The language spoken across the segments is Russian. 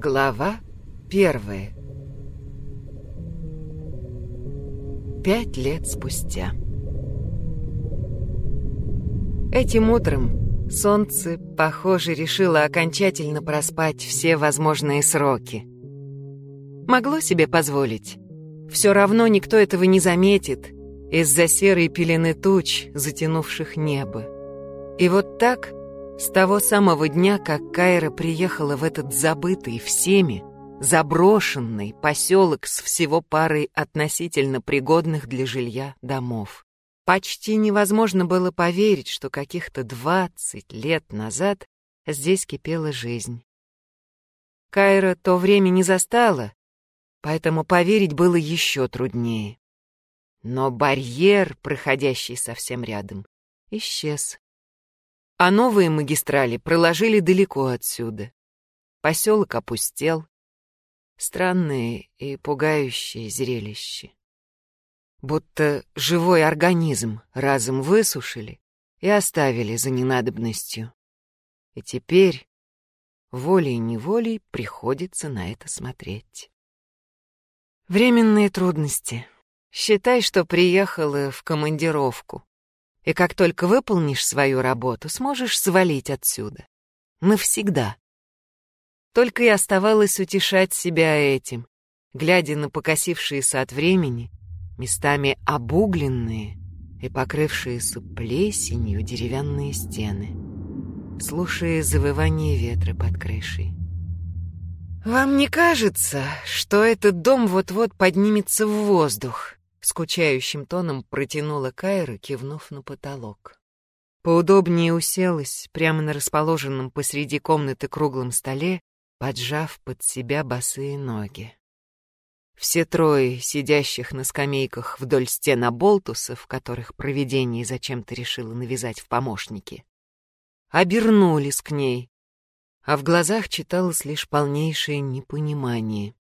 Глава первая. Пять лет спустя. Этим утром солнце, похоже, решило окончательно проспать все возможные сроки. Могло себе позволить. Все равно никто этого не заметит из-за серой пелены туч, затянувших небо. И вот так с того самого дня, как Кайра приехала в этот забытый всеми, заброшенный поселок с всего парой относительно пригодных для жилья домов. Почти невозможно было поверить, что каких-то двадцать лет назад здесь кипела жизнь. Кайра то время не застала, поэтому поверить было еще труднее. Но барьер, проходящий совсем рядом, исчез а новые магистрали проложили далеко отсюда. Поселок опустел. Странное и пугающее зрелище. Будто живой организм разом высушили и оставили за ненадобностью. И теперь волей-неволей приходится на это смотреть. Временные трудности. Считай, что приехала в командировку и как только выполнишь свою работу, сможешь свалить отсюда. Навсегда. Только и оставалось утешать себя этим, глядя на покосившиеся от времени, местами обугленные и покрывшиеся плесенью деревянные стены, слушая завывание ветра под крышей. «Вам не кажется, что этот дом вот-вот поднимется в воздух?» Скучающим тоном протянула Кайра, кивнув на потолок. Поудобнее уселась прямо на расположенном посреди комнаты круглом столе, поджав под себя босые ноги. Все трое, сидящих на скамейках вдоль стен оболтусов, которых провидение зачем-то решило навязать в помощники, обернулись к ней, а в глазах читалось лишь полнейшее непонимание.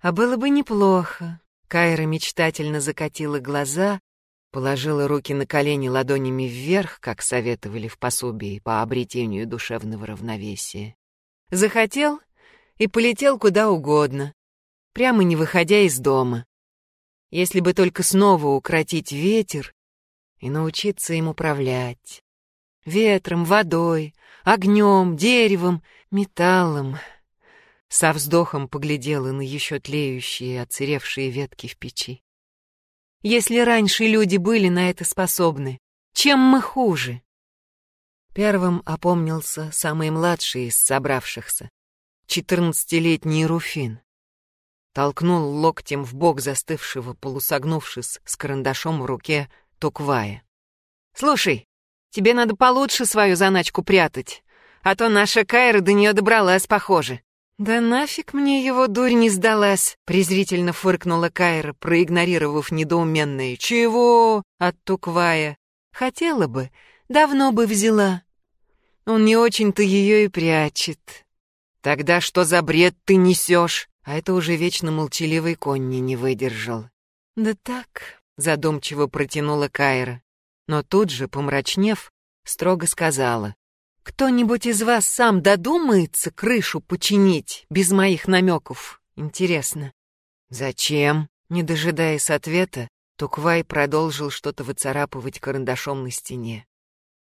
«А было бы неплохо, Кайра мечтательно закатила глаза, положила руки на колени ладонями вверх, как советовали в пособии по обретению душевного равновесия. Захотел и полетел куда угодно, прямо не выходя из дома. Если бы только снова укротить ветер и научиться им управлять. Ветром, водой, огнем, деревом, металлом — со вздохом поглядела на еще тлеющие, оцеревшие ветки в печи. Если раньше люди были на это способны, чем мы хуже? Первым опомнился самый младший из собравшихся, четырнадцатилетний Руфин. Толкнул локтем в бок застывшего, полусогнувшись, с карандашом в руке, Туквая. «Слушай, тебе надо получше свою заначку прятать, а то наша Кайра до нее добралась, похоже. «Да нафиг мне его дурь не сдалась!» — презрительно фыркнула Кайра, проигнорировав недоуменное «Чего?» от Туквая. «Хотела бы, давно бы взяла. Он не очень-то ее и прячет». «Тогда что за бред ты несешь?» А это уже вечно молчаливый конни не выдержал. «Да так», — задумчиво протянула Кайра, но тут же, помрачнев, строго сказала. Кто-нибудь из вас сам додумается крышу починить без моих намеков? Интересно. Зачем? Не дожидаясь ответа, Туквай продолжил что-то выцарапывать карандашом на стене.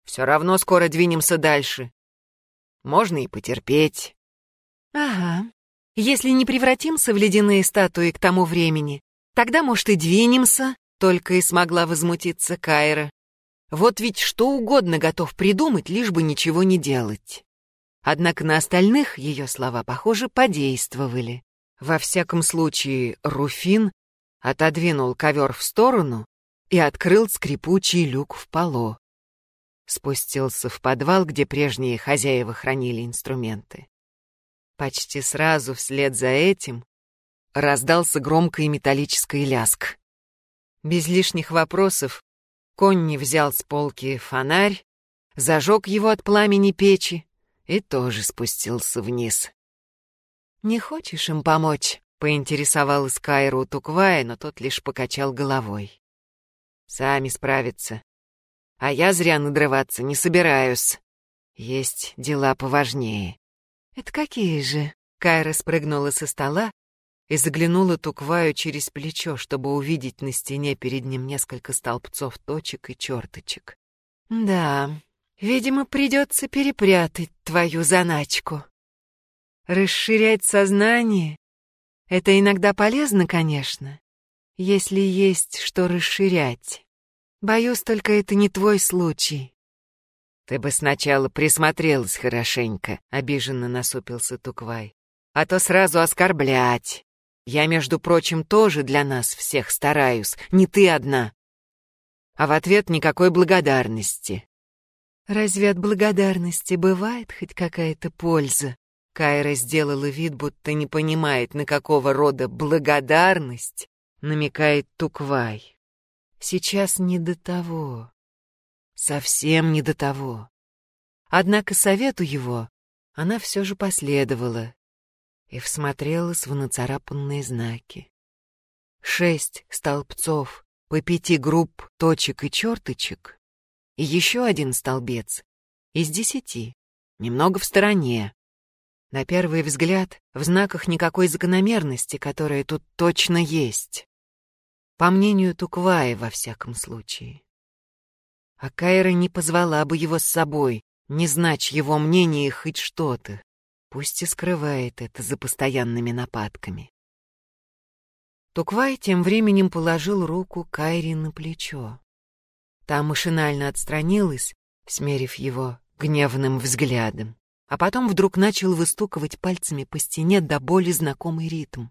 Все равно скоро двинемся дальше. Можно и потерпеть. Ага. Если не превратимся в ледяные статуи к тому времени, тогда, может, и двинемся, только и смогла возмутиться Кайра. Вот ведь что угодно готов придумать, лишь бы ничего не делать. Однако на остальных ее слова, похоже, подействовали. Во всяком случае, Руфин отодвинул ковер в сторону и открыл скрипучий люк в полу. Спустился в подвал, где прежние хозяева хранили инструменты. Почти сразу вслед за этим раздался громкий металлический ляск. Без лишних вопросов Конни взял с полки фонарь, зажег его от пламени печи и тоже спустился вниз. «Не хочешь им помочь?» — поинтересовалась Кайру Туквая, но тот лишь покачал головой. «Сами справятся. А я зря надрываться не собираюсь. Есть дела поважнее». «Это какие же?» Кайра спрыгнула со стола и заглянула Тукваю через плечо, чтобы увидеть на стене перед ним несколько столбцов точек и черточек. «Да, видимо, придется перепрятать твою заначку. Расширять сознание — это иногда полезно, конечно, если есть что расширять. Боюсь, только это не твой случай». «Ты бы сначала присмотрелась хорошенько», — обиженно насупился Туквай. «А то сразу оскорблять. Я, между прочим, тоже для нас всех стараюсь, не ты одна. А в ответ никакой благодарности. Разве от благодарности бывает хоть какая-то польза? Кайра сделала вид, будто не понимает, на какого рода благодарность намекает Туквай. Сейчас не до того. Совсем не до того. Однако совету его она все же последовала и всмотрелась в нацарапанные знаки. Шесть столбцов по пяти групп точек и черточек, и еще один столбец из десяти, немного в стороне. На первый взгляд, в знаках никакой закономерности, которая тут точно есть. По мнению Туквая, во всяком случае. А Кайра не позвала бы его с собой, не знать его мнение хоть что-то. Пусть и скрывает это за постоянными нападками. Туквай тем временем положил руку Кайри на плечо. Та машинально отстранилась, смерив его гневным взглядом, а потом вдруг начал выстукивать пальцами по стене до боли знакомый ритм,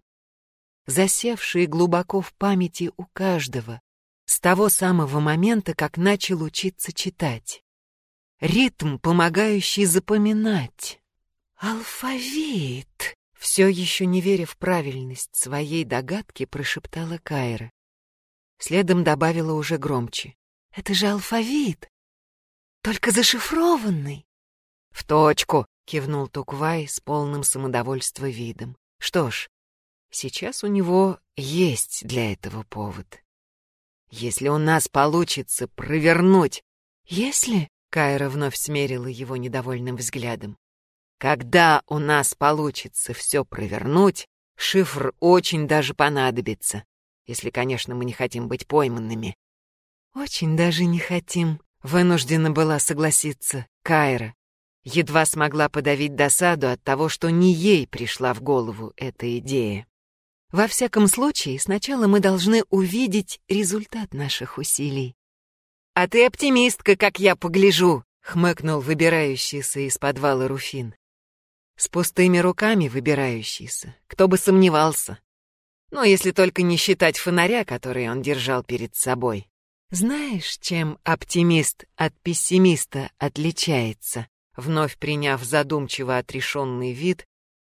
засевший глубоко в памяти у каждого, с того самого момента, как начал учиться читать. Ритм, помогающий запоминать. «Алфавит!» Все еще не веря в правильность своей догадки, прошептала Кайра. Следом добавила уже громче. «Это же алфавит! Только зашифрованный!» «В точку!» — кивнул Туквай с полным самодовольства видом. «Что ж, сейчас у него есть для этого повод. Если у нас получится провернуть...» «Если...» — Кайра вновь смерила его недовольным взглядом. Когда у нас получится все провернуть, шифр очень даже понадобится, если, конечно, мы не хотим быть пойманными. Очень даже не хотим, вынуждена была согласиться Кайра. Едва смогла подавить досаду от того, что не ей пришла в голову эта идея. Во всяком случае, сначала мы должны увидеть результат наших усилий. «А ты оптимистка, как я погляжу!» — хмыкнул выбирающийся из подвала Руфин. С пустыми руками выбирающийся, кто бы сомневался. Но если только не считать фонаря, который он держал перед собой. Знаешь, чем оптимист от пессимиста отличается? Вновь приняв задумчиво отрешенный вид,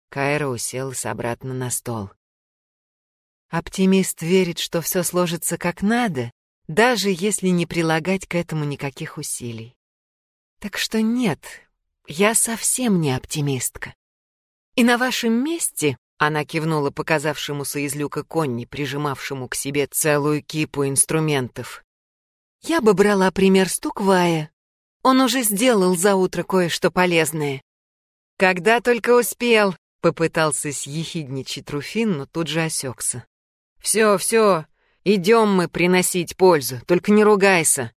Кайра уселась обратно на стол. Оптимист верит, что все сложится как надо, даже если не прилагать к этому никаких усилий. Так что нет, я совсем не оптимистка. И на вашем месте, она кивнула показавшемуся из люка конни, прижимавшему к себе целую кипу инструментов. Я бы брала пример Стуквая. Он уже сделал за утро кое-что полезное. Когда только успел, попытался съехидничать Руфин, но тут же осекся. Все, все, идем мы приносить пользу, только не ругайся.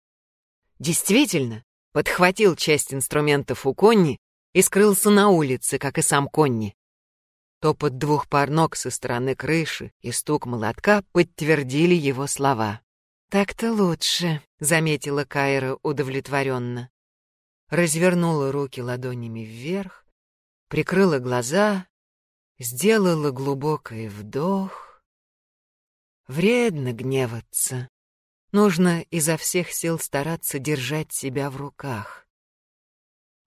Действительно, подхватил часть инструментов у Конни и скрылся на улице, как и сам Конни. Топот двух пар ног со стороны крыши и стук молотка подтвердили его слова. «Так-то лучше», — заметила Кайра удовлетворенно. Развернула руки ладонями вверх, прикрыла глаза, сделала глубокий вдох. Вредно гневаться. Нужно изо всех сил стараться держать себя в руках.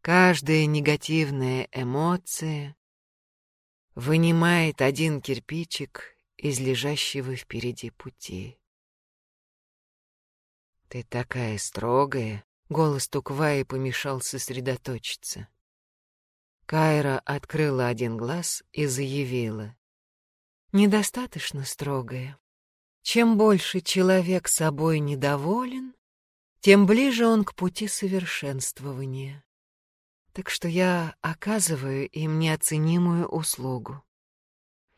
Каждая негативная эмоция вынимает один кирпичик из лежащего впереди пути. «Ты такая строгая!» — голос Тукваи помешал сосредоточиться. Кайра открыла один глаз и заявила. «Недостаточно строгая. Чем больше человек собой недоволен, тем ближе он к пути совершенствования. Так что я оказываю им неоценимую услугу.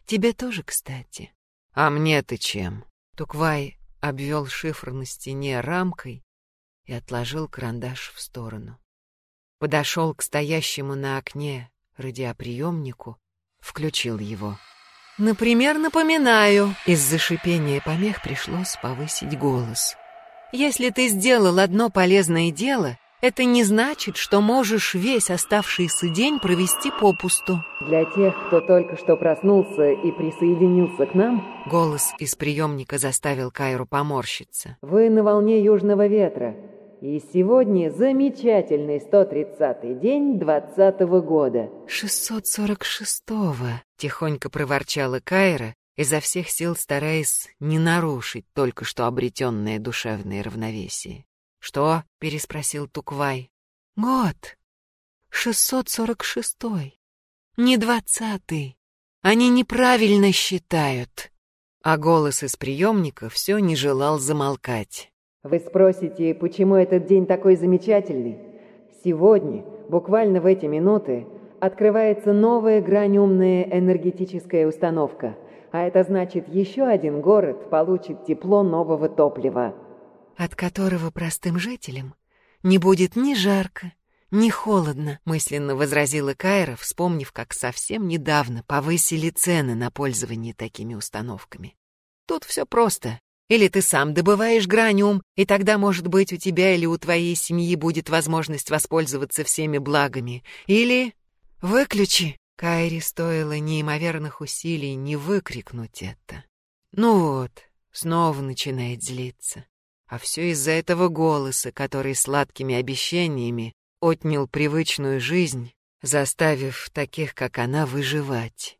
Тебе тоже, кстати. А мне ты чем? Туквай обвел шифр на стене рамкой и отложил карандаш в сторону. Подошел к стоящему на окне радиоприемнику, включил его. Например, напоминаю, из-за шипения помех пришлось повысить голос. Если ты сделал одно полезное дело, это не значит, что можешь весь оставшийся день провести попусту. Для тех, кто только что проснулся и присоединился к нам, голос из приемника заставил Кайру поморщиться. Вы на волне южного ветра. И сегодня замечательный 130-й день 20-го года. 646-го, тихонько проворчала Кайра, изо всех сил стараясь не нарушить только что обретенное душевное равновесие. «Что?» — переспросил Туквай. «Год. 646-й. Не двадцатый. Они неправильно считают». А голос из приемника все не желал замолкать. Вы спросите, почему этот день такой замечательный? Сегодня, буквально в эти минуты, открывается новая граниумная энергетическая установка, а это значит, еще один город получит тепло нового топлива. От которого простым жителям не будет ни жарко, ни холодно, мысленно возразила Кайра, вспомнив, как совсем недавно повысили цены на пользование такими установками. Тут все просто. Или ты сам добываешь граниум, и тогда, может быть, у тебя или у твоей семьи будет возможность воспользоваться всеми благами. Или... Выключи! Кайре стоило неимоверных усилий не выкрикнуть это. Ну вот, снова начинает злиться. А все из-за этого голоса, который сладкими обещаниями отнял привычную жизнь, заставив таких, как она, выживать.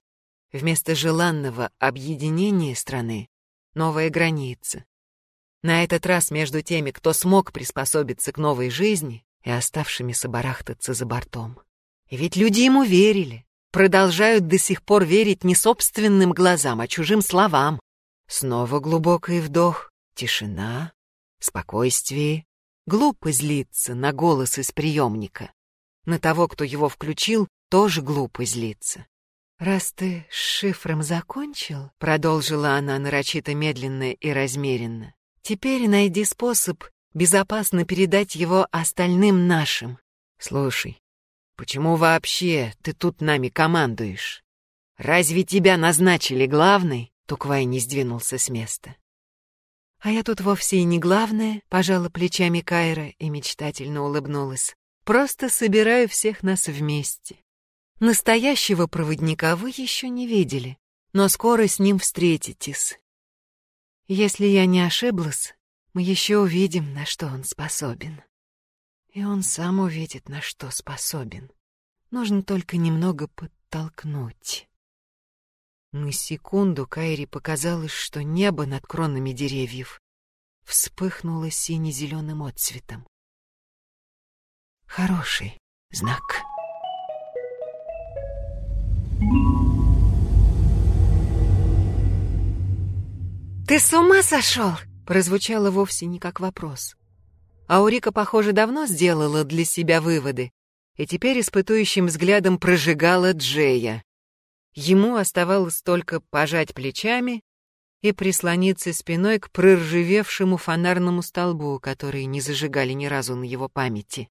Вместо желанного объединения страны новая граница. На этот раз между теми, кто смог приспособиться к новой жизни, и оставшимися барахтаться за бортом. И ведь люди ему верили, продолжают до сих пор верить не собственным глазам, а чужим словам. Снова глубокий вдох, тишина, спокойствие. Глупо злиться на голос из приемника. На того, кто его включил, тоже глупо злиться. «Раз ты с шифром закончил», — продолжила она нарочито медленно и размеренно, «теперь найди способ безопасно передать его остальным нашим. Слушай, почему вообще ты тут нами командуешь? Разве тебя назначили главной?» Туквай не сдвинулся с места. «А я тут вовсе и не главная», — пожала плечами Кайра и мечтательно улыбнулась. «Просто собираю всех нас вместе. Настоящего проводника вы еще не видели, но скоро с ним встретитесь. Если я не ошиблась, мы еще увидим, на что он способен. И он сам увидит, на что способен. Нужно только немного подтолкнуть. На секунду Кайри показалось, что небо над кронами деревьев вспыхнуло сине-зеленым отцветом. Хороший знак. «Ты с ума сошел?» прозвучало вовсе не как вопрос. Аурика, похоже, давно сделала для себя выводы и теперь испытующим взглядом прожигала Джея. Ему оставалось только пожать плечами и прислониться спиной к проржевевшему фонарному столбу, который не зажигали ни разу на его памяти.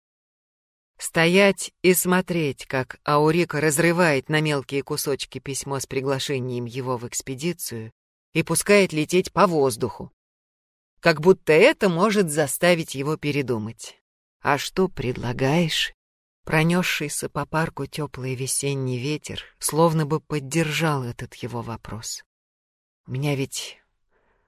Стоять и смотреть, как Аурика разрывает на мелкие кусочки письмо с приглашением его в экспедицию и пускает лететь по воздуху. Как будто это может заставить его передумать. «А что предлагаешь?» Пронесшийся по парку теплый весенний ветер словно бы поддержал этот его вопрос. «У меня ведь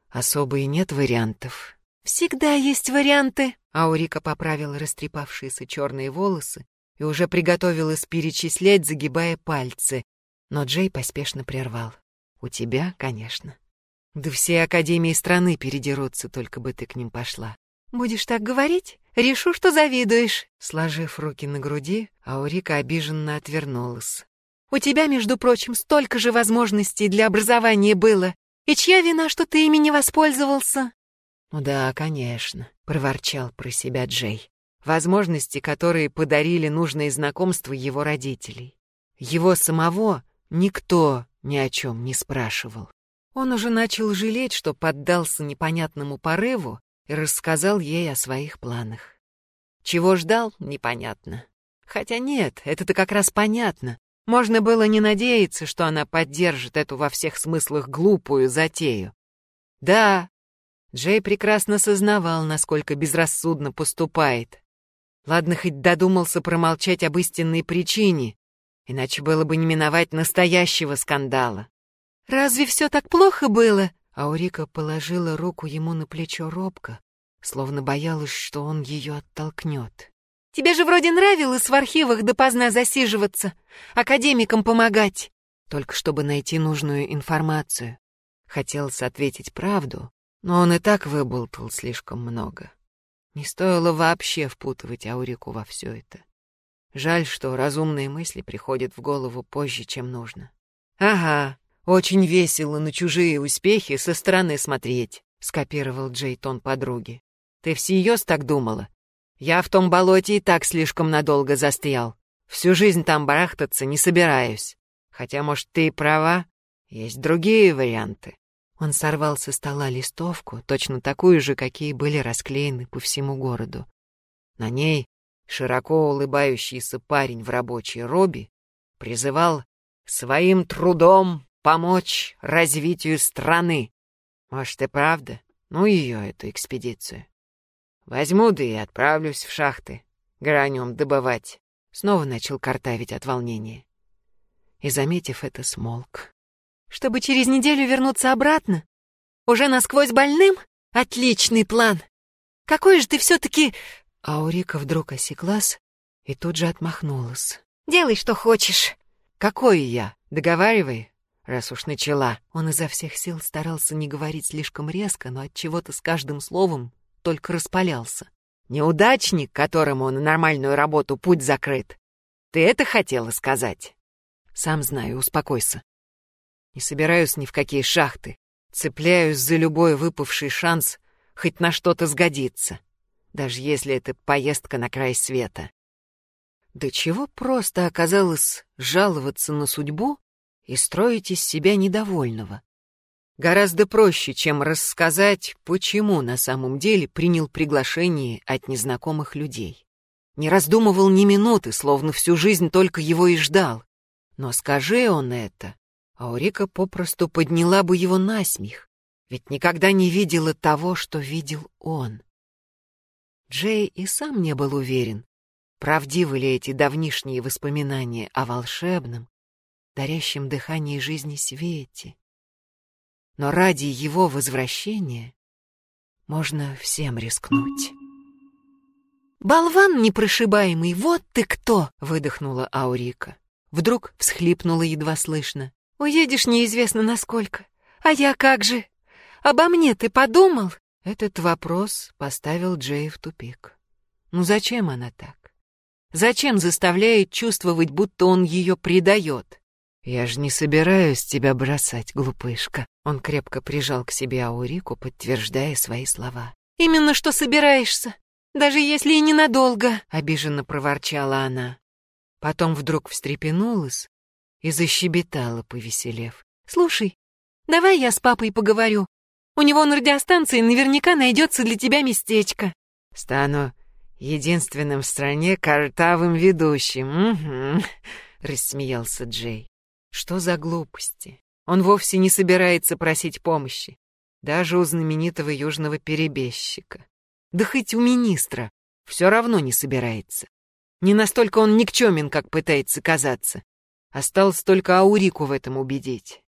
особо и нет вариантов». «Всегда есть варианты», Аурика поправила растрепавшиеся черные волосы и уже приготовилась перечислять, загибая пальцы. Но Джей поспешно прервал. «У тебя, конечно. Да все академии страны передерутся, только бы ты к ним пошла. Будешь так говорить? Решу, что завидуешь». Сложив руки на груди, Аурика обиженно отвернулась. «У тебя, между прочим, столько же возможностей для образования было. И чья вина, что ты ими не воспользовался?» «Ну да, конечно», — проворчал про себя Джей. возможности, которые подарили нужные знакомства его родителей. Его самого никто ни о чем не спрашивал. Он уже начал жалеть, что поддался непонятному порыву и рассказал ей о своих планах. Чего ждал, непонятно. Хотя нет, это-то как раз понятно. Можно было не надеяться, что она поддержит эту во всех смыслах глупую затею. Да, Джей прекрасно сознавал, насколько безрассудно поступает. Ладно, хоть додумался промолчать об истинной причине, иначе было бы не миновать настоящего скандала. «Разве все так плохо было?» Аурика положила руку ему на плечо робко, словно боялась, что он ее оттолкнет. «Тебе же вроде нравилось в архивах допоздна засиживаться, академикам помогать!» Только чтобы найти нужную информацию. Хотелось ответить правду, но он и так выболтал слишком много. Не стоило вообще впутывать Аурику во все это. Жаль, что разумные мысли приходят в голову позже, чем нужно. «Ага, очень весело на чужие успехи со стороны смотреть», — скопировал Джейтон подруги. «Ты всерьез так думала? Я в том болоте и так слишком надолго застрял. Всю жизнь там барахтаться не собираюсь. Хотя, может, ты и права, есть другие варианты». Он сорвал со стола листовку, точно такую же, какие были расклеены по всему городу. На ней широко улыбающийся парень в рабочей робе призывал своим трудом помочь развитию страны. Может, и правда? Ну, ее, эту экспедицию. Возьму, да и отправлюсь в шахты, гранем добывать. Снова начал картавить от волнения. И, заметив это, смолк. Чтобы через неделю вернуться обратно? Уже насквозь больным? Отличный план! Какой же ты все-таки... Аурика вдруг осеклась и тут же отмахнулась. «Делай, что хочешь». «Какой я? Договаривай, раз уж начала». Он изо всех сил старался не говорить слишком резко, но от чего то с каждым словом только распалялся. Неудачник, которому на нормальную работу путь закрыт. Ты это хотела сказать? Сам знаю, успокойся. Не собираюсь ни в какие шахты. Цепляюсь за любой выпавший шанс хоть на что-то сгодиться, даже если это поездка на край света. Да чего просто оказалось жаловаться на судьбу и строить из себя недовольного. Гораздо проще, чем рассказать, почему на самом деле принял приглашение от незнакомых людей. Не раздумывал ни минуты, словно всю жизнь только его и ждал. Но скажи он это, Аурика попросту подняла бы его на смех, ведь никогда не видела того, что видел он. Джей и сам не был уверен, правдивы ли эти давнишние воспоминания о волшебном, дарящем дыхание жизни свете но ради его возвращения можно всем рискнуть. «Болван непрошибаемый, вот ты кто!» — выдохнула Аурика. Вдруг всхлипнула едва слышно. «Уедешь неизвестно насколько. А я как же? Обо мне ты подумал?» Этот вопрос поставил Джей в тупик. Ну зачем она так? Зачем заставляет чувствовать, будто он ее предает? «Я же не собираюсь тебя бросать, глупышка». Он крепко прижал к себе Аурику, подтверждая свои слова. «Именно что собираешься, даже если и ненадолго», — обиженно проворчала она. Потом вдруг встрепенулась и защебетала, повеселев. «Слушай, давай я с папой поговорю. У него на радиостанции наверняка найдется для тебя местечко». «Стану единственным в стране картавым ведущим, угу», — рассмеялся Джей. Что за глупости? Он вовсе не собирается просить помощи. Даже у знаменитого южного перебежчика. Да хоть у министра. Все равно не собирается. Не настолько он никчемен, как пытается казаться. Осталось только Аурику в этом убедить.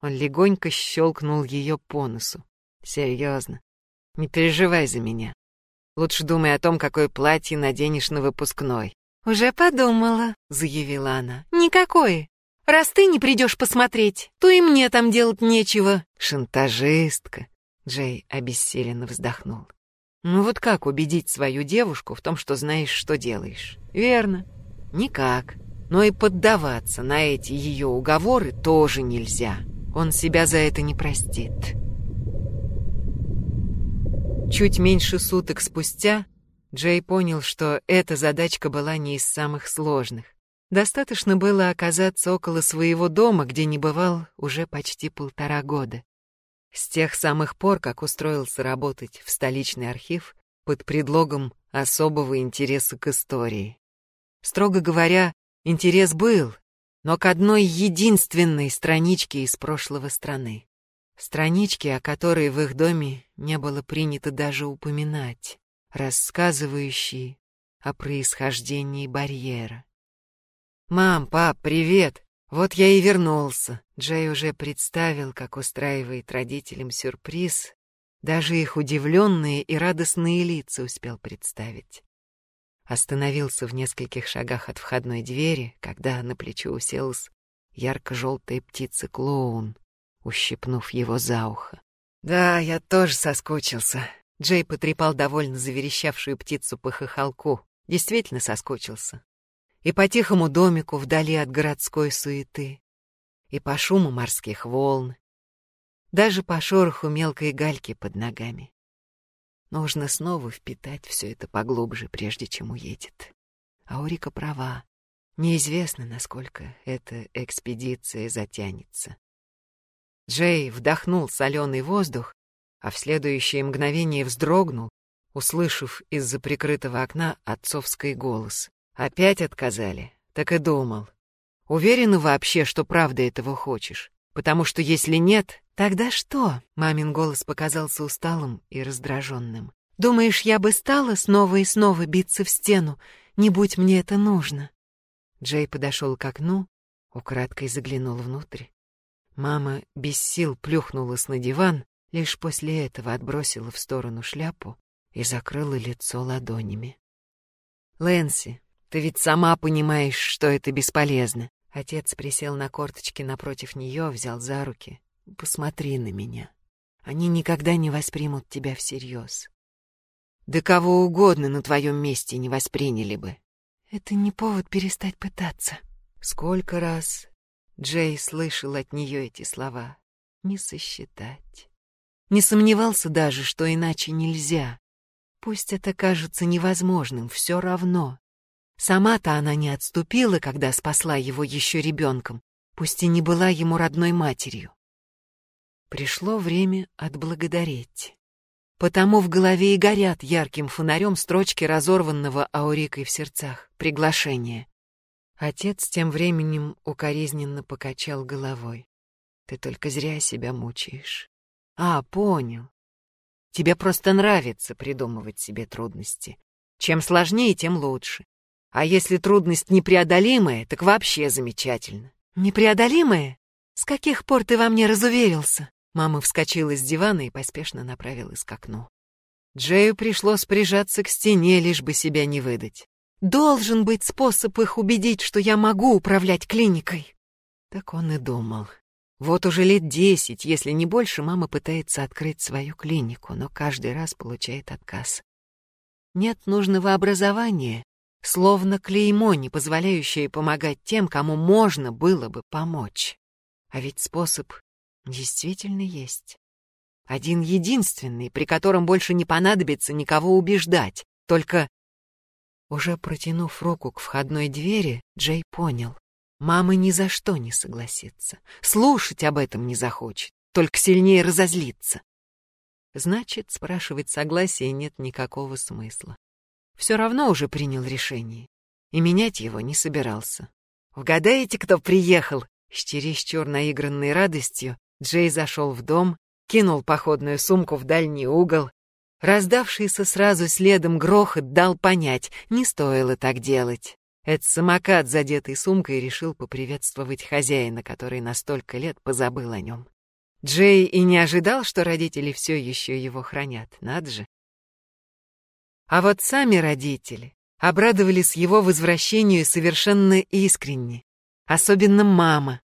Он легонько щелкнул ее по носу. Серьезно. Не переживай за меня. Лучше думай о том, какое платье наденешь на выпускной. «Уже подумала», — заявила она. «Никакое. Раз ты не придешь посмотреть, то и мне там делать нечего. Шантажистка. Джей обессиленно вздохнул. Ну вот как убедить свою девушку в том, что знаешь, что делаешь? Верно. Никак. Но и поддаваться на эти ее уговоры тоже нельзя. Он себя за это не простит. Чуть меньше суток спустя Джей понял, что эта задачка была не из самых сложных. Достаточно было оказаться около своего дома, где не бывал уже почти полтора года. С тех самых пор, как устроился работать в столичный архив под предлогом особого интереса к истории. Строго говоря, интерес был, но к одной единственной страничке из прошлого страны. Страничке, о которой в их доме не было принято даже упоминать, рассказывающей о происхождении барьера. «Мам, пап, привет! Вот я и вернулся!» Джей уже представил, как устраивает родителям сюрприз. Даже их удивленные и радостные лица успел представить. Остановился в нескольких шагах от входной двери, когда на плечо уселась ярко-желтая птица-клоун, ущипнув его за ухо. «Да, я тоже соскучился». Джей потрепал довольно заверещавшую птицу по хохолку. Действительно соскучился и по тихому домику вдали от городской суеты, и по шуму морских волн, даже по шороху мелкой гальки под ногами. Нужно снова впитать все это поглубже, прежде чем уедет. А Урика права. Неизвестно, насколько эта экспедиция затянется. Джей вдохнул соленый воздух, а в следующее мгновение вздрогнул, услышав из-за прикрытого окна отцовский голос. Опять отказали? Так и думал. Уверена вообще, что правда этого хочешь? Потому что если нет, тогда что? Мамин голос показался усталым и раздраженным. Думаешь, я бы стала снова и снова биться в стену, не будь мне это нужно? Джей подошел к окну, украдкой заглянул внутрь. Мама без сил плюхнулась на диван, лишь после этого отбросила в сторону шляпу и закрыла лицо ладонями. «Лэнси, ты ведь сама понимаешь, что это бесполезно. Отец присел на корточки напротив нее, взял за руки. Посмотри на меня. Они никогда не воспримут тебя всерьез. Да кого угодно на твоем месте не восприняли бы. Это не повод перестать пытаться. Сколько раз Джей слышал от нее эти слова. Не сосчитать. Не сомневался даже, что иначе нельзя. Пусть это кажется невозможным, все равно. Сама-то она не отступила, когда спасла его еще ребенком, пусть и не была ему родной матерью. Пришло время отблагодарить. Потому в голове и горят ярким фонарем строчки разорванного аурикой в сердцах. Приглашение. Отец тем временем укоризненно покачал головой. Ты только зря себя мучаешь. А, понял. Тебе просто нравится придумывать себе трудности. Чем сложнее, тем лучше. А если трудность непреодолимая, так вообще замечательно. Непреодолимая? С каких пор ты во мне разуверился? Мама вскочила с дивана и поспешно направилась к окну. Джею пришлось прижаться к стене, лишь бы себя не выдать. Должен быть способ их убедить, что я могу управлять клиникой. Так он и думал. Вот уже лет десять, если не больше, мама пытается открыть свою клинику, но каждый раз получает отказ. Нет нужного образования, словно клеймо, не позволяющее помогать тем, кому можно было бы помочь. А ведь способ действительно есть. Один единственный, при котором больше не понадобится никого убеждать. Только, уже протянув руку к входной двери, Джей понял. Мама ни за что не согласится. Слушать об этом не захочет, только сильнее разозлится. Значит, спрашивать согласия нет никакого смысла все равно уже принял решение. И менять его не собирался. «Угадаете, кто приехал?» С чересчур наигранной радостью Джей зашел в дом, кинул походную сумку в дальний угол. Раздавшийся сразу следом грохот дал понять, не стоило так делать. Этот самокат, задетый сумкой, решил поприветствовать хозяина, который на столько лет позабыл о нем. Джей и не ожидал, что родители все еще его хранят, надо же. А вот сами родители обрадовались его возвращению совершенно искренне, особенно мама.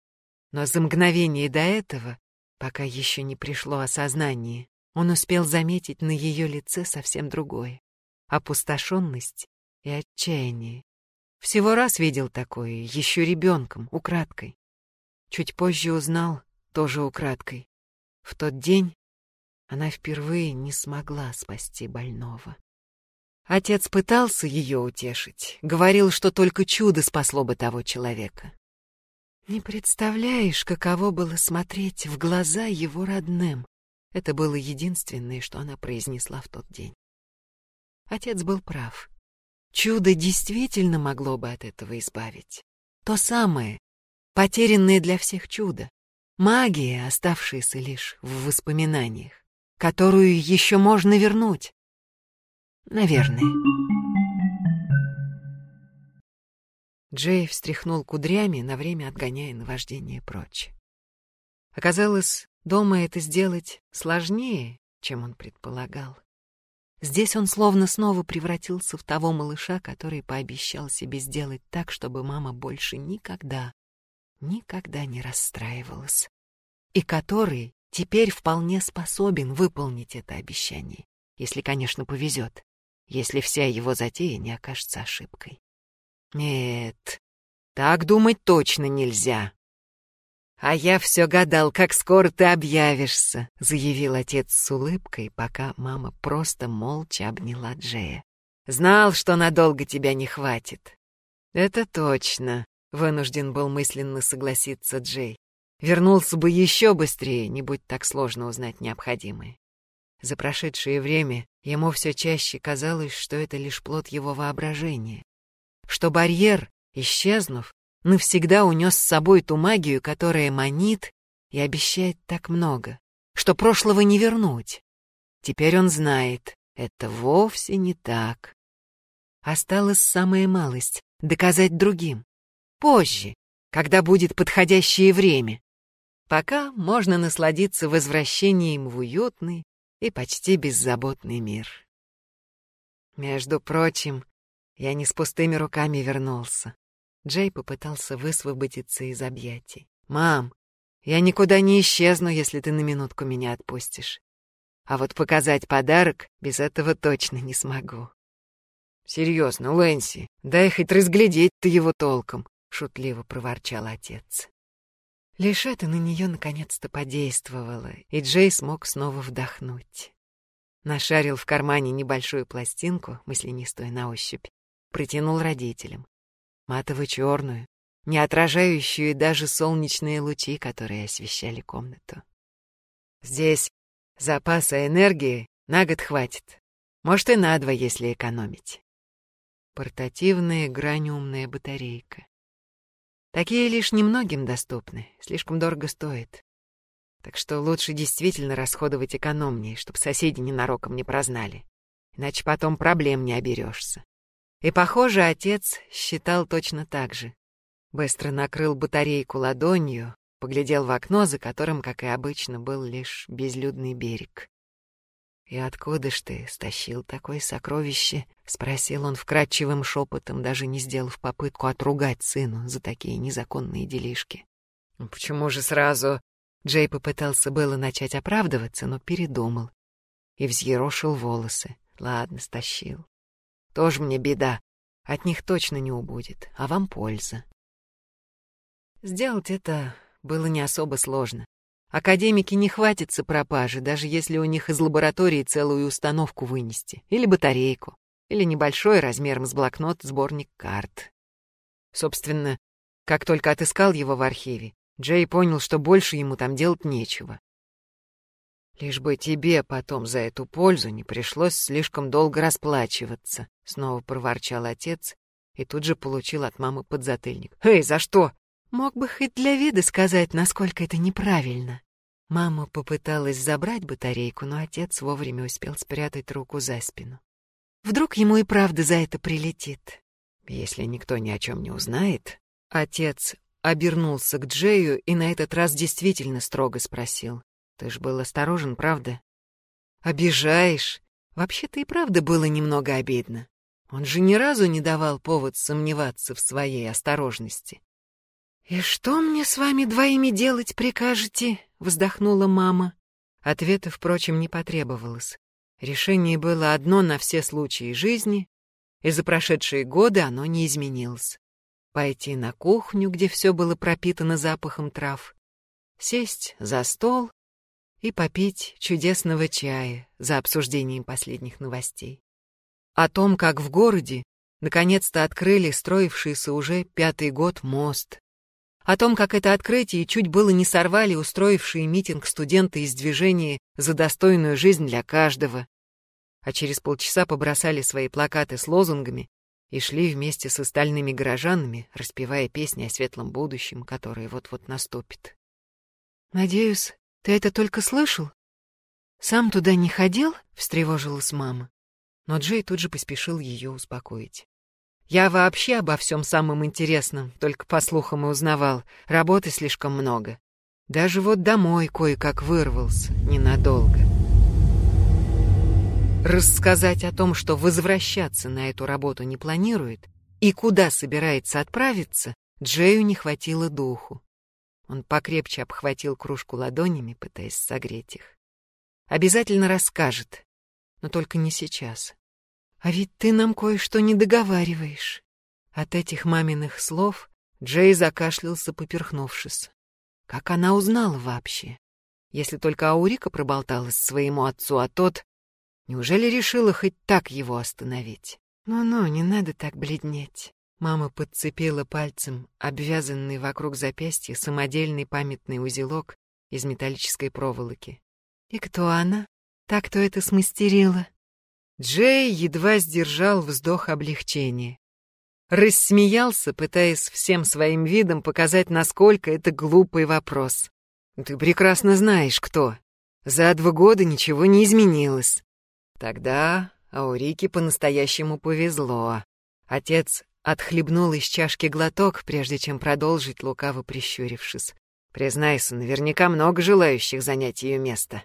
Но за мгновение до этого, пока еще не пришло осознание, он успел заметить на ее лице совсем другое — опустошенность и отчаяние. Всего раз видел такое, еще ребенком, украдкой. Чуть позже узнал, тоже украдкой. В тот день она впервые не смогла спасти больного. Отец пытался ее утешить, говорил, что только чудо спасло бы того человека. Не представляешь, каково было смотреть в глаза его родным. Это было единственное, что она произнесла в тот день. Отец был прав. Чудо действительно могло бы от этого избавить. То самое, потерянное для всех чудо. Магия, оставшаяся лишь в воспоминаниях, которую еще можно вернуть. Наверное. Джей встряхнул кудрями, на время отгоняя наваждение прочь. Оказалось, дома это сделать сложнее, чем он предполагал. Здесь он словно снова превратился в того малыша, который пообещал себе сделать так, чтобы мама больше никогда, никогда не расстраивалась. И который теперь вполне способен выполнить это обещание, если, конечно, повезет если вся его затея не окажется ошибкой. Нет, так думать точно нельзя. «А я все гадал, как скоро ты объявишься», — заявил отец с улыбкой, пока мама просто молча обняла Джея. «Знал, что надолго тебя не хватит». «Это точно», — вынужден был мысленно согласиться Джей. «Вернулся бы еще быстрее, не будь так сложно узнать необходимое». За прошедшее время ему все чаще казалось, что это лишь плод его воображения, что барьер, исчезнув, навсегда унес с собой ту магию, которая манит и обещает так много, что прошлого не вернуть. Теперь он знает, это вовсе не так. Осталась самая малость — доказать другим. Позже, когда будет подходящее время. Пока можно насладиться возвращением в уютный, и почти беззаботный мир. Между прочим, я не с пустыми руками вернулся. Джей попытался высвободиться из объятий. «Мам, я никуда не исчезну, если ты на минутку меня отпустишь. А вот показать подарок без этого точно не смогу». «Серьезно, Лэнси, дай хоть разглядеть ты его толком», — шутливо проворчал отец. Лишь это на нее наконец-то подействовало, и Джей смог снова вдохнуть. Нашарил в кармане небольшую пластинку, мысленистую на ощупь, протянул родителям. Матово-черную, не отражающую даже солнечные лучи, которые освещали комнату. Здесь запаса энергии на год хватит. Может, и на два, если экономить. Портативная граниумная батарейка. Такие лишь немногим доступны, слишком дорого стоит. Так что лучше действительно расходовать экономнее, чтобы соседи ненароком не прознали. Иначе потом проблем не оберешься. И, похоже, отец считал точно так же. Быстро накрыл батарейку ладонью, поглядел в окно, за которым, как и обычно, был лишь безлюдный берег. «И откуда ж ты стащил такое сокровище?» — спросил он вкрадчивым шепотом, даже не сделав попытку отругать сыну за такие незаконные делишки. «Ну «Почему же сразу...» Джей попытался было начать оправдываться, но передумал и взъерошил волосы. «Ладно, стащил. Тоже мне беда. От них точно не убудет, а вам польза». Сделать это было не особо сложно. Академики не хватится пропажи, даже если у них из лаборатории целую установку вынести, или батарейку, или небольшой размером с блокнот сборник карт. Собственно, как только отыскал его в архиве, Джей понял, что больше ему там делать нечего. «Лишь бы тебе потом за эту пользу не пришлось слишком долго расплачиваться», — снова проворчал отец и тут же получил от мамы подзатыльник. «Эй, за что?» Мог бы хоть для вида сказать, насколько это неправильно. Мама попыталась забрать батарейку, но отец вовремя успел спрятать руку за спину. Вдруг ему и правда за это прилетит. Если никто ни о чем не узнает, отец обернулся к Джею и на этот раз действительно строго спросил. «Ты ж был осторожен, правда?» «Обижаешь. Вообще-то и правда было немного обидно. Он же ни разу не давал повод сомневаться в своей осторожности. «И что мне с вами двоими делать прикажете?» — вздохнула мама. Ответа, впрочем, не потребовалось. Решение было одно на все случаи жизни, и за прошедшие годы оно не изменилось. Пойти на кухню, где все было пропитано запахом трав, сесть за стол и попить чудесного чая за обсуждением последних новостей. о том, как в городе наконец-то открыли строившийся уже пятый год мост, о том, как это открытие чуть было не сорвали устроившие митинг студенты из движения «За достойную жизнь для каждого», а через полчаса побросали свои плакаты с лозунгами и шли вместе с остальными горожанами, распевая песни о светлом будущем, которое вот-вот наступит. «Надеюсь, ты это только слышал? Сам туда не ходил?» — встревожилась мама. Но Джей тут же поспешил ее успокоить. «Я вообще обо всем самом интересном, только по слухам и узнавал. Работы слишком много. Даже вот домой кое-как вырвался ненадолго». Рассказать о том, что возвращаться на эту работу не планирует и куда собирается отправиться, Джею не хватило духу. Он покрепче обхватил кружку ладонями, пытаясь согреть их. Обязательно расскажет, но только не сейчас. А ведь ты нам кое-что не договариваешь. От этих маминых слов Джей закашлялся, поперхнувшись. Как она узнала вообще? Если только Аурика проболталась своему отцу, а тот Неужели решила хоть так его остановить? Ну-ну, не надо так бледнеть. Мама подцепила пальцем обвязанный вокруг запястья самодельный памятный узелок из металлической проволоки. И кто она? Так кто это смастерила? Джей едва сдержал вздох облегчения. Рассмеялся, пытаясь всем своим видом показать, насколько это глупый вопрос. «Ты прекрасно знаешь, кто. За два года ничего не изменилось. Тогда Аурике по-настоящему повезло. Отец отхлебнул из чашки глоток, прежде чем продолжить, лукаво прищурившись. Признайся, наверняка много желающих занять ее место.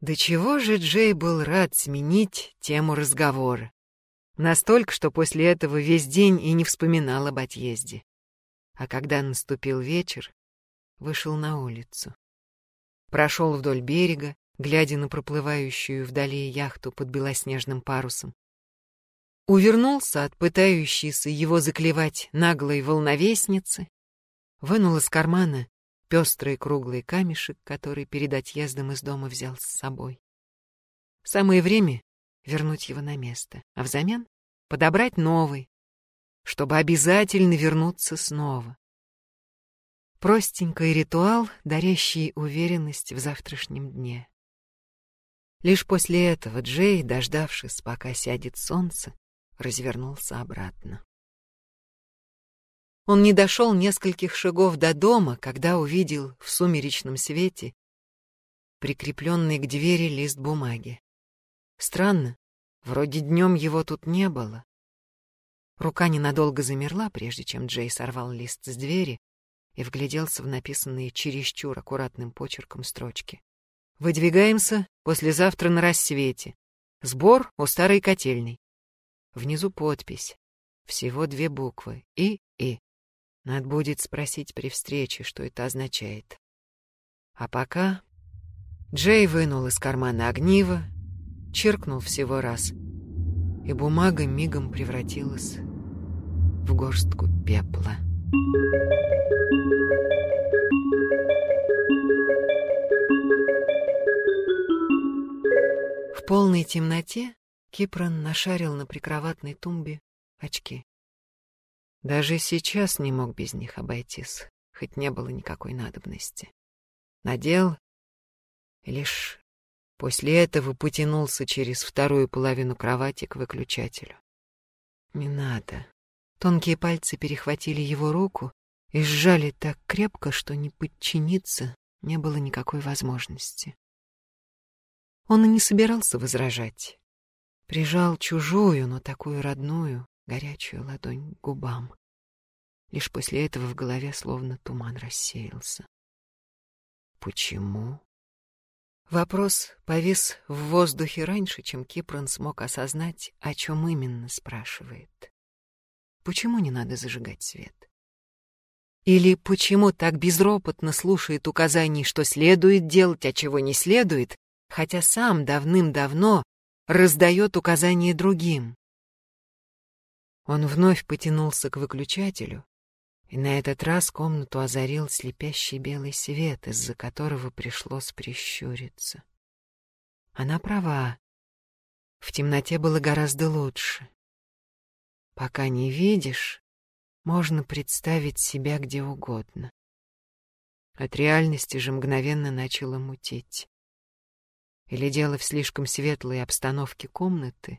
До чего же Джей был рад сменить тему разговора. Настолько, что после этого весь день и не вспоминал об отъезде. А когда наступил вечер, вышел на улицу. Прошел вдоль берега, глядя на проплывающую вдали яхту под белоснежным парусом. Увернулся от пытающейся его заклевать наглой волновесницы, вынул из кармана пестрый круглый камешек, который перед отъездом из дома взял с собой. Самое время вернуть его на место, а взамен подобрать новый, чтобы обязательно вернуться снова. Простенький ритуал, дарящий уверенность в завтрашнем дне. Лишь после этого Джей, дождавшись, пока сядет солнце, развернулся обратно. Он не дошел нескольких шагов до дома, когда увидел в сумеречном свете прикрепленный к двери лист бумаги. Странно, вроде днем его тут не было. Рука ненадолго замерла, прежде чем Джей сорвал лист с двери и вгляделся в написанные чересчур аккуратным почерком строчки. Выдвигаемся послезавтра на рассвете. Сбор у старой котельной. Внизу подпись. Всего две буквы. И, и. Надо будет спросить при встрече, что это означает. А пока... Джей вынул из кармана огниво, чиркнул всего раз, и бумага мигом превратилась в горстку пепла. В полной темноте Кипран нашарил на прикроватной тумбе очки. Даже сейчас не мог без них обойтись, хоть не было никакой надобности. Надел и лишь после этого потянулся через вторую половину кровати к выключателю. Не надо. Тонкие пальцы перехватили его руку и сжали так крепко, что не подчиниться не было никакой возможности. Он и не собирался возражать. Прижал чужую, но такую родную, горячую ладонь к губам. Лишь после этого в голове словно туман рассеялся. Почему? Вопрос повис в воздухе раньше, чем Кипрон смог осознать, о чем именно спрашивает. Почему не надо зажигать свет? Или почему так безропотно слушает указаний, что следует делать, а чего не следует, хотя сам давным-давно раздает указания другим. Он вновь потянулся к выключателю, и на этот раз комнату озарил слепящий белый свет, из-за которого пришлось прищуриться. Она права. В темноте было гораздо лучше. Пока не видишь, можно представить себя где угодно. От реальности же мгновенно начало мутить. Или дело в слишком светлой обстановке комнаты,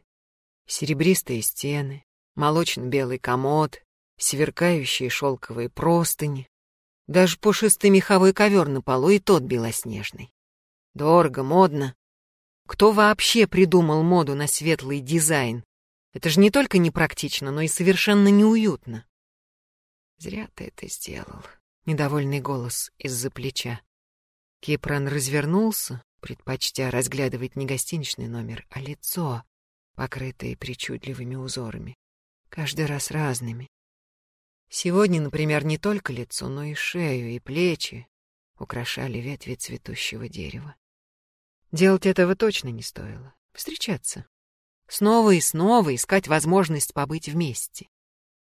серебристые стены, молочно-белый комод, сверкающие шелковые простыни, даже пушистый меховой ковер на полу и тот белоснежный. Дорого, модно. Кто вообще придумал моду на светлый дизайн? Это же не только непрактично, но и совершенно неуютно. Зря ты это сделал. Недовольный голос из-за плеча. Кипран развернулся, предпочтя разглядывать не гостиничный номер, а лицо, покрытое причудливыми узорами, каждый раз разными. Сегодня, например, не только лицо, но и шею, и плечи украшали ветви цветущего дерева. Делать этого точно не стоило. Встречаться. Снова и снова искать возможность побыть вместе.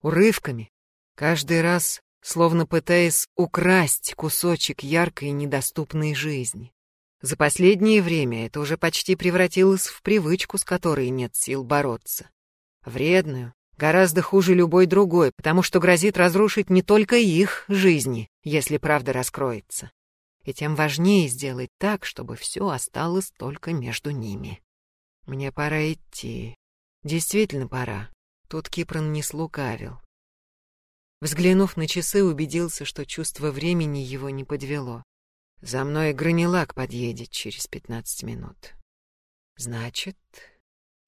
Урывками, каждый раз словно пытаясь украсть кусочек яркой и недоступной жизни. За последнее время это уже почти превратилось в привычку, с которой нет сил бороться. Вредную, Гораздо хуже любой другой, потому что грозит разрушить не только их жизни, если правда раскроется. И тем важнее сделать так, чтобы все осталось только между ними. Мне пора идти. Действительно пора. Тут Кипрон не слукавил. Взглянув на часы, убедился, что чувство времени его не подвело. За мной Гранилак подъедет через пятнадцать минут. Значит,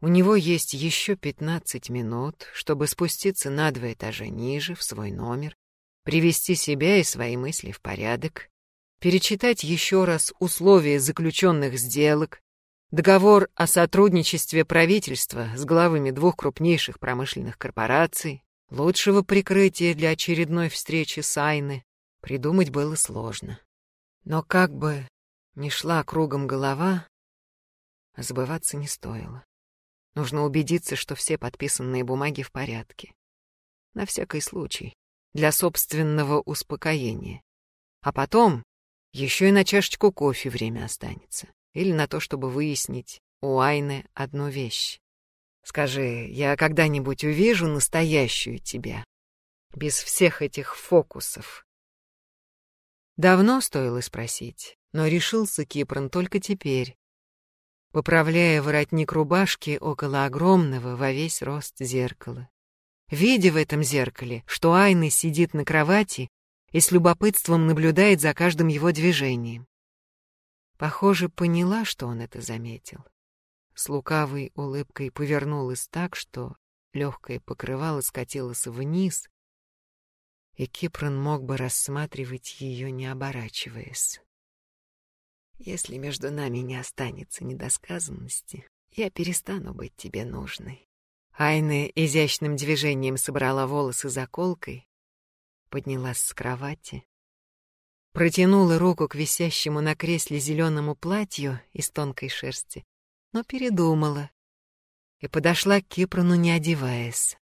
у него есть еще пятнадцать минут, чтобы спуститься на два этажа ниже, в свой номер, привести себя и свои мысли в порядок, перечитать еще раз условия заключенных сделок, договор о сотрудничестве правительства с главами двух крупнейших промышленных корпораций, лучшего прикрытия для очередной встречи с Айны придумать было сложно. Но как бы ни шла кругом голова, забываться не стоило. Нужно убедиться, что все подписанные бумаги в порядке. На всякий случай, для собственного успокоения. А потом еще и на чашечку кофе время останется. Или на то, чтобы выяснить у Айны одну вещь. Скажи, я когда-нибудь увижу настоящую тебя? Без всех этих фокусов. Давно стоило спросить, но решился Кипрон только теперь, поправляя воротник рубашки около огромного во весь рост зеркала. Видя в этом зеркале, что Айна сидит на кровати и с любопытством наблюдает за каждым его движением. Похоже, поняла, что он это заметил. С лукавой улыбкой повернулась так, что легкое покрывало скатилось вниз, и Кипрон мог бы рассматривать ее, не оборачиваясь. Если между нами не останется недосказанности, я перестану быть тебе нужной. Айна изящным движением собрала волосы заколкой, поднялась с кровати, протянула руку к висящему на кресле зеленому платью из тонкой шерсти, но передумала и подошла к Кипрону, не одеваясь.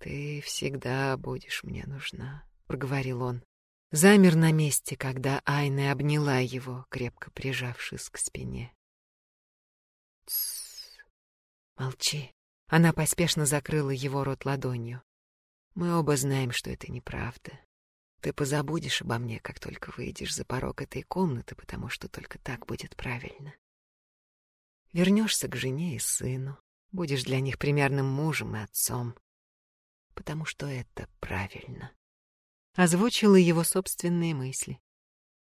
«Ты всегда будешь мне нужна», — проговорил он замер на месте, когда Айна обняла его, крепко прижавшись к спине. «Тссс, молчи». Она поспешно закрыла его рот ладонью. «Мы оба знаем, что это неправда. Ты позабудешь обо мне, как только выйдешь за порог этой комнаты, потому что только так будет правильно. Вернешься к жене и сыну, будешь для них примерным мужем и отцом, потому что это правильно» озвучила его собственные мысли.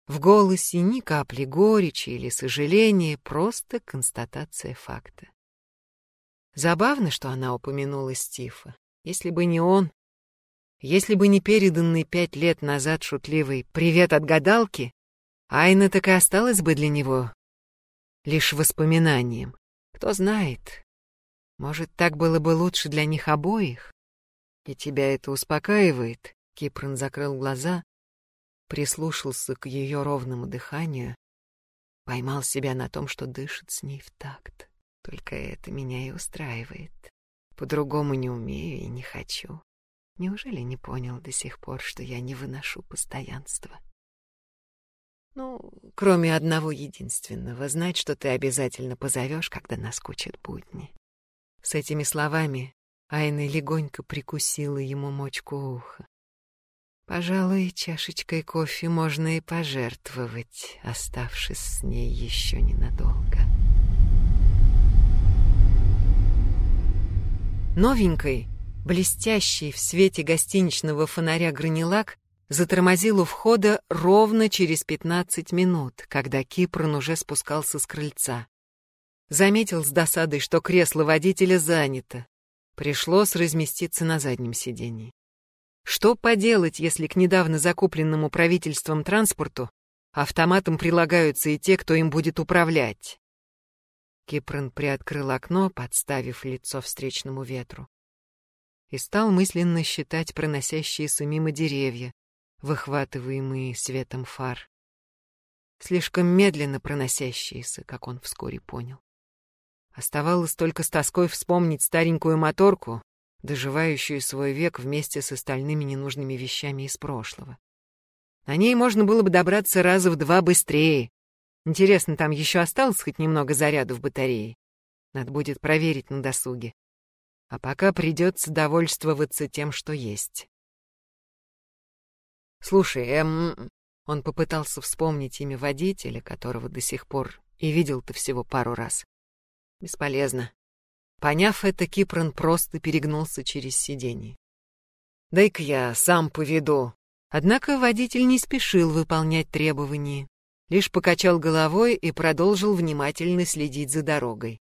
В голосе ни капли горечи или сожаления, просто констатация факта. Забавно, что она упомянула Стифа. Если бы не он, если бы не переданный пять лет назад шутливый «привет от гадалки», Айна так и осталась бы для него лишь воспоминанием. Кто знает, может, так было бы лучше для них обоих? И тебя это успокаивает? Кипран закрыл глаза, прислушался к ее ровному дыханию, поймал себя на том, что дышит с ней в такт. Только это меня и устраивает. По-другому не умею и не хочу. Неужели не понял до сих пор, что я не выношу постоянства? Ну, кроме одного единственного, знать, что ты обязательно позовешь, когда наскучат будни. С этими словами Айна легонько прикусила ему мочку уха. Пожалуй, чашечкой кофе можно и пожертвовать, оставшись с ней еще ненадолго. Новенькой, блестящий в свете гостиничного фонаря гранилак, затормозил у входа ровно через пятнадцать минут, когда Кипрон уже спускался с крыльца. Заметил с досадой, что кресло водителя занято. Пришлось разместиться на заднем сиденье. Что поделать, если к недавно закупленному правительством транспорту автоматом прилагаются и те, кто им будет управлять? Кипран приоткрыл окно, подставив лицо встречному ветру, и стал мысленно считать проносящиеся мимо деревья, выхватываемые светом фар. Слишком медленно проносящиеся, как он вскоре понял. Оставалось только с тоской вспомнить старенькую моторку, доживающую свой век вместе с остальными ненужными вещами из прошлого. На ней можно было бы добраться раза в два быстрее. Интересно, там еще осталось хоть немного заряда в батарее? Надо будет проверить на досуге. А пока придется довольствоваться тем, что есть. Слушай, эм... Он попытался вспомнить имя водителя, которого до сих пор и видел-то всего пару раз. Бесполезно. Поняв это, Кипрон просто перегнулся через сиденье. «Дай-ка я сам поведу». Однако водитель не спешил выполнять требования, лишь покачал головой и продолжил внимательно следить за дорогой.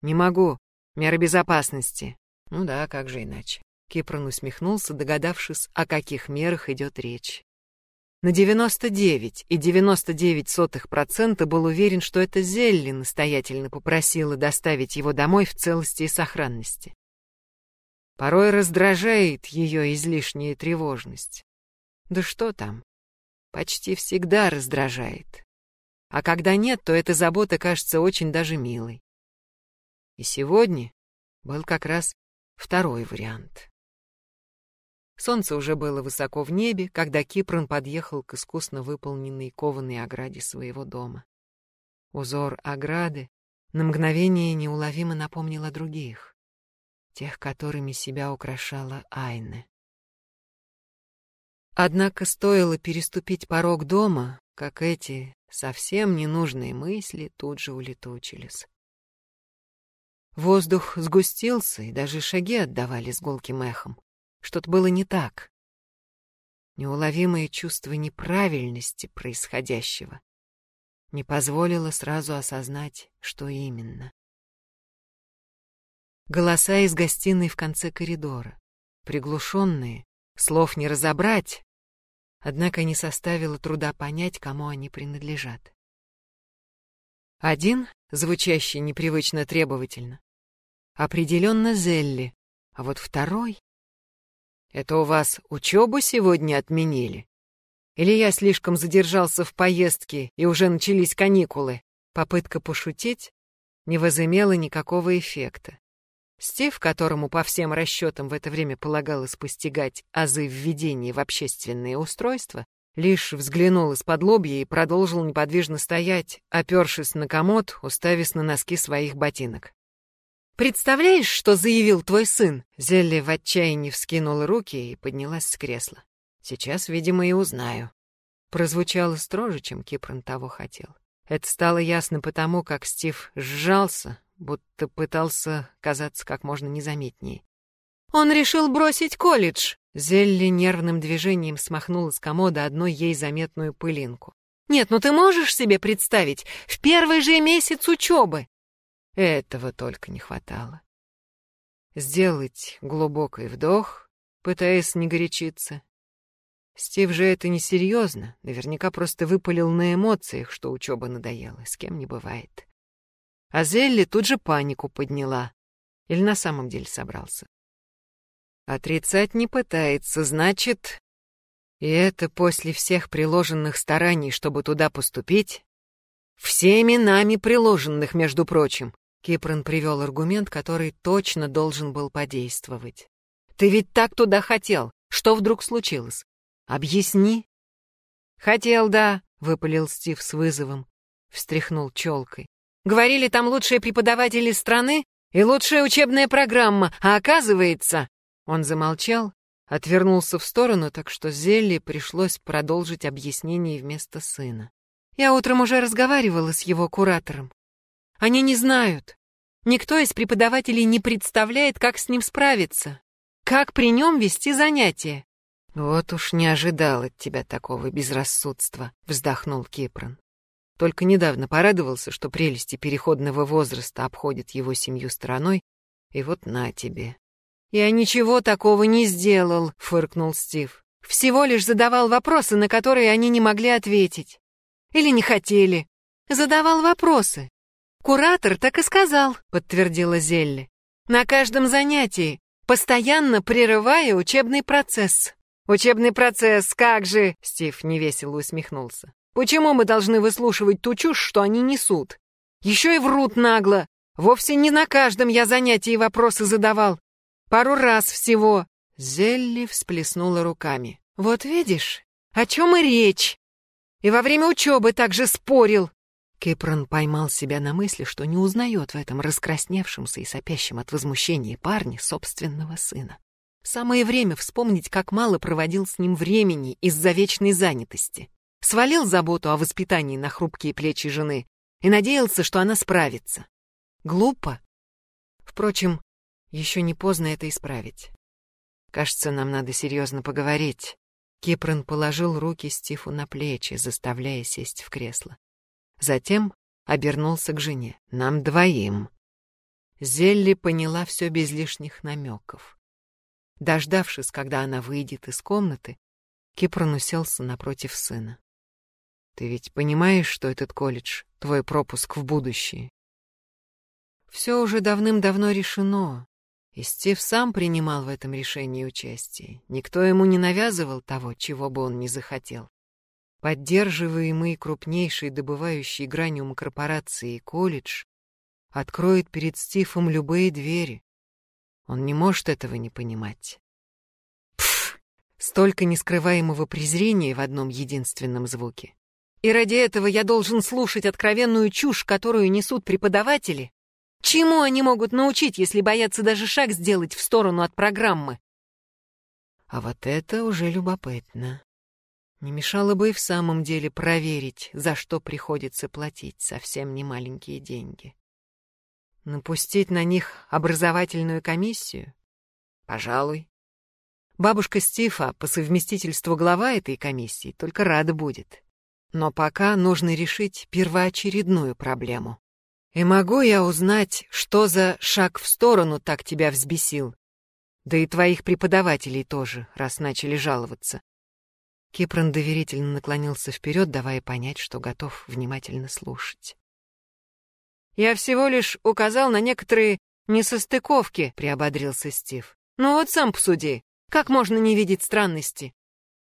«Не могу. Меры безопасности». «Ну да, как же иначе». Кипрон усмехнулся, догадавшись, о каких мерах идет речь. На 99,99% был уверен, что это Зелли настоятельно попросила доставить его домой в целости и сохранности. Порой раздражает ее излишняя тревожность. Да что там, почти всегда раздражает. А когда нет, то эта забота кажется очень даже милой. И сегодня был как раз второй вариант. Солнце уже было высоко в небе, когда Кипрон подъехал к искусно выполненной кованой ограде своего дома. Узор ограды на мгновение неуловимо напомнил о других, тех, которыми себя украшала Айне. Однако стоило переступить порог дома, как эти совсем ненужные мысли тут же улетучились. Воздух сгустился, и даже шаги отдавались гулким эхом. Что-то было не так. Неуловимое чувство неправильности происходящего не позволило сразу осознать, что именно. Голоса из гостиной в конце коридора, приглушенные, слов не разобрать, однако не составило труда понять, кому они принадлежат. Один, звучащий непривычно требовательно, определенно Зелли, а вот второй это у вас учебу сегодня отменили? Или я слишком задержался в поездке, и уже начались каникулы? Попытка пошутить не возымела никакого эффекта. Стив, которому по всем расчетам в это время полагалось постигать азы введения в общественные устройства, лишь взглянул из-под лобья и продолжил неподвижно стоять, опершись на комод, уставясь на носки своих ботинок. «Представляешь, что заявил твой сын?» Зелли в отчаянии вскинула руки и поднялась с кресла. «Сейчас, видимо, и узнаю». Прозвучало строже, чем Кипрон того хотел. Это стало ясно потому, как Стив сжался, будто пытался казаться как можно незаметнее. «Он решил бросить колледж!» Зелли нервным движением смахнула с комода одной ей заметную пылинку. «Нет, ну ты можешь себе представить, в первый же месяц учебы!» Этого только не хватало. Сделать глубокий вдох, пытаясь не горячиться. Стив же это несерьезно, наверняка просто выпалил на эмоциях, что учеба надоела, с кем не бывает. А Зелли тут же панику подняла. Или на самом деле собрался. Отрицать не пытается, значит... И это после всех приложенных стараний, чтобы туда поступить? Всеми нами приложенных, между прочим. Кипран привел аргумент, который точно должен был подействовать. «Ты ведь так туда хотел. Что вдруг случилось? Объясни». «Хотел, да», — выпалил Стив с вызовом. Встряхнул челкой. «Говорили, там лучшие преподаватели страны, И лучшая учебная программа, а оказывается...» Он замолчал, отвернулся в сторону, так что Зелли пришлось продолжить объяснение вместо сына. «Я утром уже разговаривала с его куратором. Они не знают. Никто из преподавателей не представляет, как с ним справиться. Как при нем вести занятия. «Вот уж не ожидал от тебя такого безрассудства», — вздохнул Кипрон. Только недавно порадовался, что прелести переходного возраста обходят его семью стороной, и вот на тебе. «Я ничего такого не сделал», — фыркнул Стив. «Всего лишь задавал вопросы, на которые они не могли ответить. Или не хотели. Задавал вопросы. «Куратор так и сказал», — подтвердила Зелли. «На каждом занятии, постоянно прерывая учебный процесс». «Учебный процесс, как же!» — Стив невесело усмехнулся. «Почему мы должны выслушивать ту чушь, что они несут? Еще и врут нагло. Вовсе не на каждом я занятии вопросы задавал. Пару раз всего». Зелли всплеснула руками. «Вот видишь, о чем и речь. И во время учебы также спорил. Кипрон поймал себя на мысли, что не узнает в этом раскрасневшемся и сопящем от возмущения парне собственного сына. Самое время вспомнить, как мало проводил с ним времени из-за вечной занятости. Свалил заботу о воспитании на хрупкие плечи жены и надеялся, что она справится. Глупо. Впрочем, еще не поздно это исправить. Кажется, нам надо серьезно поговорить. Кипрон положил руки Стифу на плечи, заставляя сесть в кресло. Затем обернулся к жене. «Нам двоим». Зелли поняла все без лишних намеков. Дождавшись, когда она выйдет из комнаты, Кипрон уселся напротив сына. «Ты ведь понимаешь, что этот колледж — твой пропуск в будущее?» Все уже давным-давно решено, и Стив сам принимал в этом решении участие. Никто ему не навязывал того, чего бы он ни захотел. Поддерживаемый крупнейшей добывающей граниум корпорации колледж откроет перед Стивом любые двери. Он не может этого не понимать. Пф! Столько нескрываемого презрения в одном единственном звуке. И ради этого я должен слушать откровенную чушь, которую несут преподаватели? Чему они могут научить, если боятся даже шаг сделать в сторону от программы? А вот это уже любопытно. Не мешало бы и в самом деле проверить, за что приходится платить совсем немаленькие деньги. Напустить на них образовательную комиссию? Пожалуй. Бабушка Стифа, по совместительству глава этой комиссии, только рада будет. Но пока нужно решить первоочередную проблему. И могу я узнать, что за шаг в сторону так тебя взбесил? Да и твоих преподавателей тоже, раз начали жаловаться. Кипран доверительно наклонился вперед, давая понять, что готов внимательно слушать. «Я всего лишь указал на некоторые несостыковки», — приободрился Стив. «Ну вот сам посуди, как можно не видеть странности?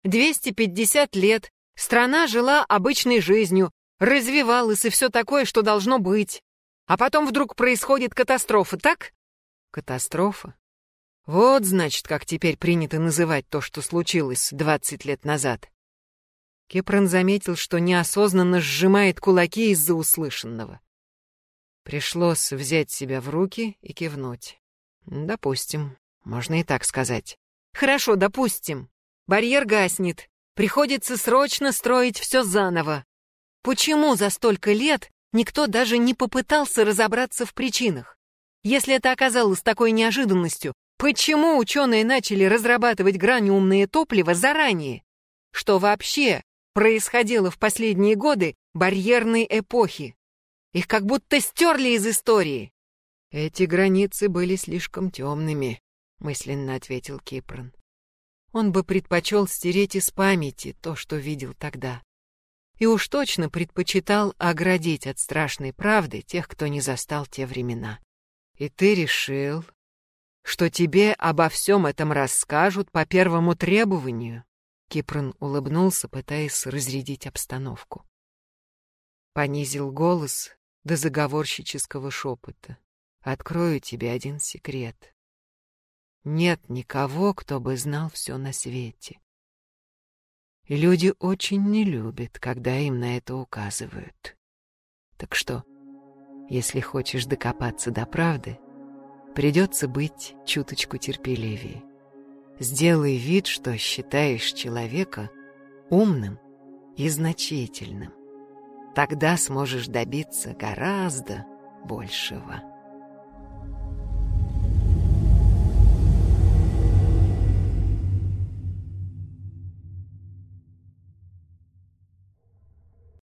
250 лет, страна жила обычной жизнью, развивалась и все такое, что должно быть. А потом вдруг происходит катастрофа, так? Катастрофа? Вот, значит, как теперь принято называть то, что случилось двадцать лет назад. Кепрон заметил, что неосознанно сжимает кулаки из-за услышанного. Пришлось взять себя в руки и кивнуть. Допустим, можно и так сказать. Хорошо, допустим. Барьер гаснет. Приходится срочно строить все заново. Почему за столько лет никто даже не попытался разобраться в причинах? Если это оказалось такой неожиданностью, Почему ученые начали разрабатывать граниумные топлива заранее? Что вообще происходило в последние годы барьерной эпохи? Их как будто стерли из истории. Эти границы были слишком темными, мысленно ответил Кипрон. Он бы предпочел стереть из памяти то, что видел тогда. И уж точно предпочитал оградить от страшной правды тех, кто не застал те времена. И ты решил, что тебе обо всем этом расскажут по первому требованию. Кипрон улыбнулся, пытаясь разрядить обстановку. Понизил голос до заговорщического шепота. Открою тебе один секрет. Нет никого, кто бы знал все на свете. И люди очень не любят, когда им на это указывают. Так что, если хочешь докопаться до правды, придется быть чуточку терпеливее. Сделай вид, что считаешь человека умным и значительным. Тогда сможешь добиться гораздо большего.